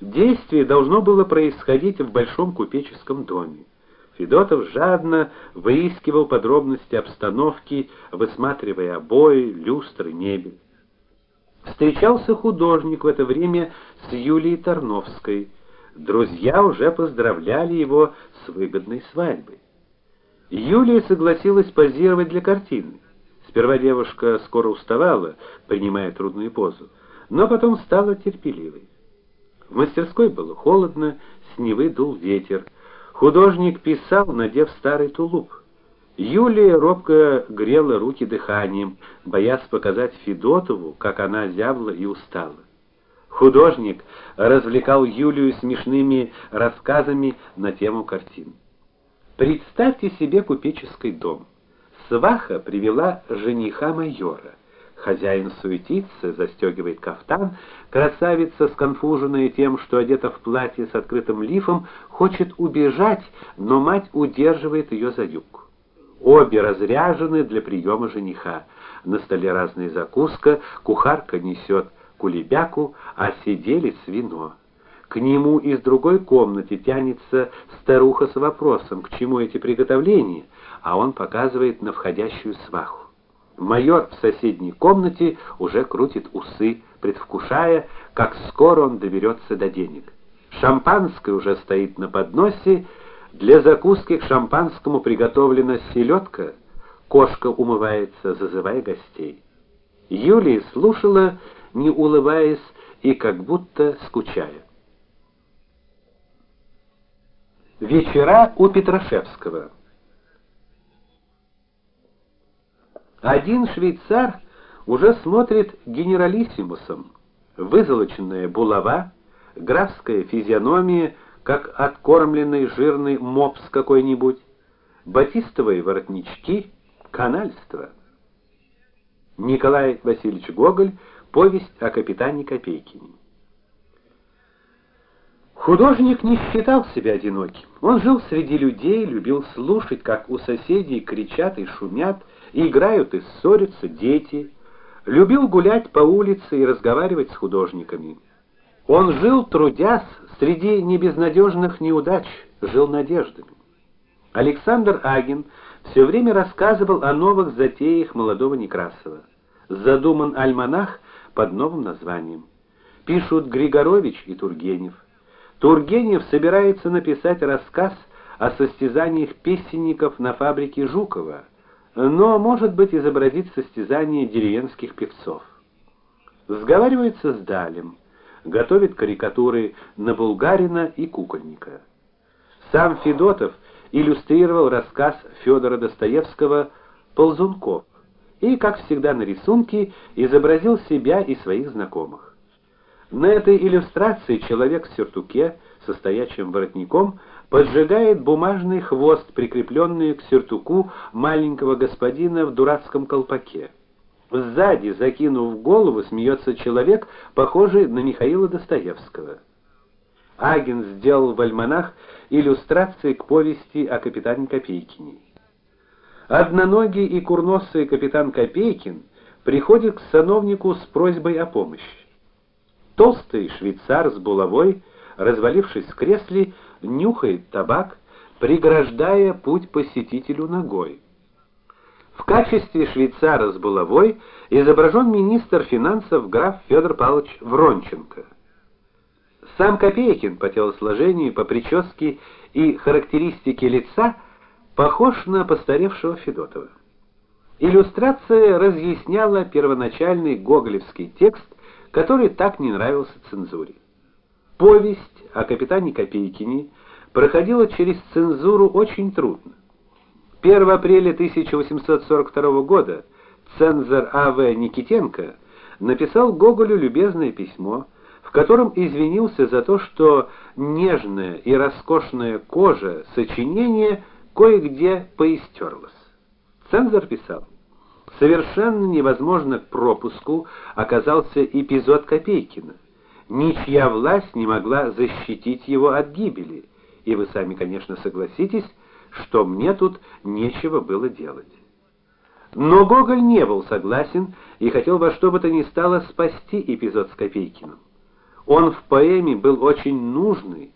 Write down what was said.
Действие должно было происходить в большом купеческом доме. Федотов жадно выискивал подробности обстановки, высматривая обои, люстры, мебель. Встречался художник в это время с Юлией Тарновской. Друзья уже поздравляли его с выгодной свадьбой. Юлия согласилась позировать для картины. Сперва девушка скоро уставала, принимая трудную позу, но потом стала терпеливой. В мастерской было холодно, с Невы дул ветер. Художник писал, надев старый тулуп. Юлия робко грела руки дыханием, боясь показать Федотову, как она зябла и устала. Художник развлекал Юлию смешными рассказами на тему картин. Представьте себе купеческий дом. Сваха привела жениха майора. Хозяин суетится, застегивает кафтан, красавица, сконфуженная тем, что одета в платье с открытым лифом, хочет убежать, но мать удерживает ее за юбку. Обе разряжены для приема жениха. На столе разная закуска, кухарка несет кулебяку, а сиделец вино. К нему из другой комнаты тянется старуха с вопросом, к чему эти приготовления, а он показывает на входящую сваху. Майор в соседней комнате уже крутит усы, предвкушая, как скоро он доберется до денег. Шампанское уже стоит на подносе, для закуски к шампанскому приготовлена селедка, кошка умывается, зазывая гостей. Юлия слушала, не улыбаясь и как будто скучая. Вечера у Петрашевского. Один швейцар уже смотрит генералиссимусом. Вызолоченная булава, графская физиономия, как откормленный жирный мопс какой-нибудь, батистовые воротнички, канальство. Николай Васильевич Гоголь. Повесть о капитане Копейкине. Художник не считал себя одиноким. Он жил среди людей, любил слушать, как у соседей кричат и шумят, и играют и ссорятся дети. Любил гулять по улице и разговаривать с художниками. Он жил, трудясь, среди небезнадежных неудач, жил надеждами. Александр Агин все время рассказывал о новых затеях молодого Некрасова. Задуман альманах под новым названием. Пишут Григорович и Тургенев. Тургенев собирается написать рассказ о состязаниях песенников на фабрике Жукова, но, может быть, изобразить состязание деревенских певцов. Сговаривается с Далем, готовит карикатуры на Булгарина и Кукольника. Сам Федотов иллюстрировал рассказ Федора Достоевского Ползунков и, как всегда на рисунке, изобразил себя и своих знакомых. На этой иллюстрации человек в сюртуке со воротником поджигает бумажный хвост, прикрепленный к сюртуку маленького господина в дурацком колпаке. Сзади, закинув голову, смеется человек, похожий на Михаила Достоевского. Агин сделал в альманах иллюстрации к повести о капитане Копейкине. Одноногий и курносый капитан Копейкин приходит к сановнику с просьбой о помощи. Толстый швейцар с булавой, развалившись в кресле, нюхает табак, преграждая путь посетителю ногой. В качестве швейцара с булавой изображен министр финансов граф Федор Павлович Вронченко. Сам Копейкин по телосложению, по прическе и характеристике лица похож на постаревшего Федотова. Иллюстрация разъясняла первоначальный гоголевский текст который так не нравился цензуре. Повесть о капитане Копейкине проходила через цензуру очень трудно. 1 апреля 1842 года цензор А.В. Никитенко написал Гоголю любезное письмо, в котором извинился за то, что нежная и роскошная кожа сочинения кое-где поистерлась. Цензор писал: Совершенно невозможно к пропуску оказался эпизод Копейкина. Ничья власть не могла защитить его от гибели, и вы сами, конечно, согласитесь, что мне тут нечего было делать. Но Гоголь не был согласен и хотел во что бы то ни стало спасти эпизод с Копейкиным. Он в поэме был очень нужный,